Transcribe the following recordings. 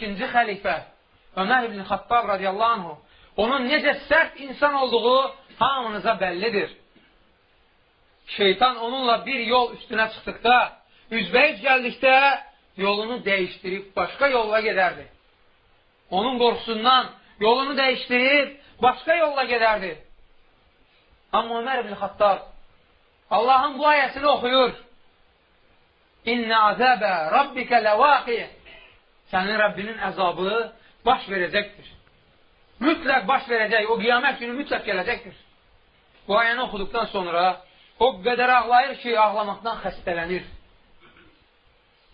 ikinci xəlifə Ömər ibn Xattab radiyallahu anhu onun necə sərt insan olduğu hamınıza bəllidir. Şeytan onunla bir yol üstünə çıxdıqda, üzbəyiz gəldikdə yolunu dəyişdirib başqa yolla gedərdi. Onun qorxusundan yolunu dəyişdirib başqa yolla gedərdi. Amma Ömər ibn Xattab Allahın bu ayəsini oxuyur. İnnə azəbə rabbikə ləvaqi Sənin Rəbbinin əzabı baş verəcəkdir. Mütləq baş verəcək. O qiyamət günü mütləq gələcəkdir. Bu ayəni oxuduqdan sonra o qədər ağlayır ki, ağlamaqdan xəstələnir.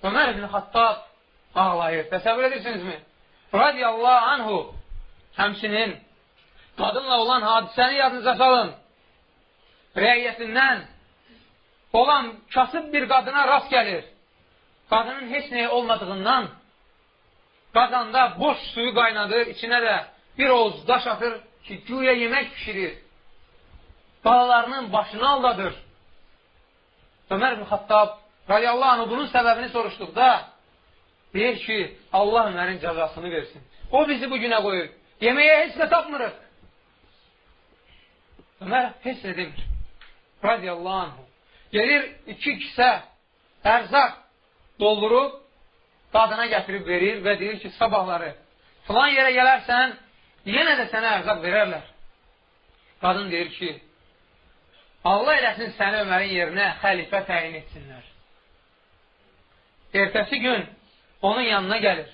Ömər ibn Xattab ağlayır. Təsəvvür edirsinizmi? Radiyallahu anhu həmsinin qadınla olan hadisəni yadınıza salın. Rəiyyətindən olan kasıb bir qadına rast gəlir. Qadının heç nəyə olmadığından qazanda boş suyu qaynadır, içinə də bir oğuz daş atır ki, güya yemək pişirir. Balalarının başını aldadır. Ömər ibn Xattab radiyallahu anh bunun səbəbini soruşduqda deyir ki, Allah Ömərin cəzasını versin. O bizi bu günə qoyur. Yeməyə heç nə tapmırıq. Ömər heç nə demir. Radiyallahu anh. Gelir iki kisə ərzaq doldurub qadına gətirib verir və deyir ki, sabahları filan yerə gələrsən, yenə də sənə ərzaq verərlər. Qadın deyir ki, Allah eləsin səni Ömərin yerinə xəlifə təyin etsinlər. Ertəsi gün onun yanına gəlir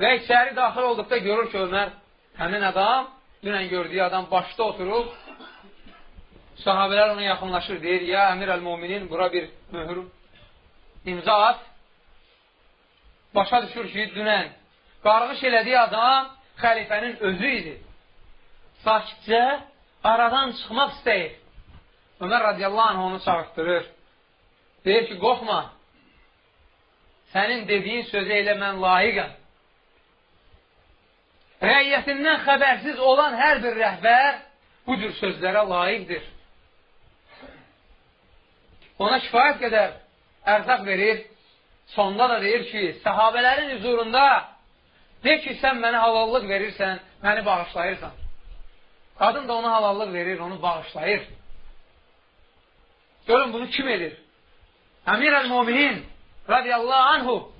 və içəri daxil olduqda görür ki, Ömər həmin adam, dünən gördüyü adam başda oturub, sahabələr ona yaxınlaşır, deyir, ya əmir əl-muminin, bura bir möhür imza at, başa düşür ki, dünən qarğış elədiyi adam xəlifənin özü idi. Sakitcə aradan çıxmaq istəyir. Ömər radiyallahu anh onu çağırtdırır. Deyir ki, qorxma, sənin dediyin sözə elə mən layiqəm. Rəiyyətindən xəbərsiz olan hər bir rəhbər bu cür sözlərə layiqdir. Ona kifayət qədər ərzaq verir, sonda da deyir ki, səhabələrin hüzurunda de ki, sən mənə halallıq verirsən, məni bağışlayırsan. Qadın da ona halallıq verir, onu bağışlayır. Görün bunu kim edir? Əmir əl-Muminin radiyallahu anhu